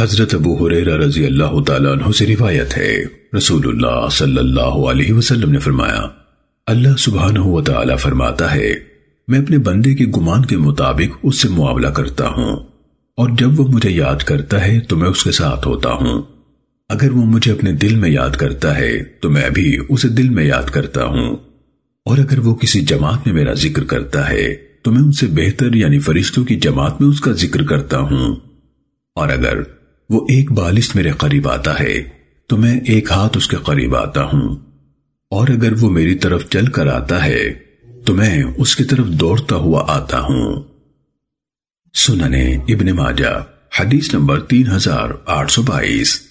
حضرت ابو حریرہ رضی اللہ تعالیٰ عنہ سے روایت ہے۔ رسول اللہ صلی اللہ علیہ وسلم نے فرمایا، اللہ سبحانہ و تعالیٰ فرماتا ہے، میں اپنے بندے کے گمان کے مطابق اس سے معاملہ کرتا ہوں، اور جب وہ مجھے یاد کرتا ہے تو میں اس کے ساتھ ہوتا ہوں۔ اگر وہ مجھے اپنے دل میں یاد کرتا ہے تو میں بھی اسے دل میں یاد کرتا ہوں۔ اور اگر وہ کسی جماعت میں میرا ذکر کرتا ہے تو میں ان سے بہتر یعنی فرشتوں کی جماعت میں اس کا ذکر کرتا ہوں۔ اور اگر وہ ایک بالش میرے قریب آتا ہے، تو میں ایک ہاتھ اس کے قریب آتا ہوں۔ اور اگر وہ میری طرف چل کر آتا ہے، تو میں اس کی طرف دوڑتا ہوا آتا ہوں۔ سننے ابن ماجہ، حدیث نمبر تین ہزار آٹھ سو بائیس۔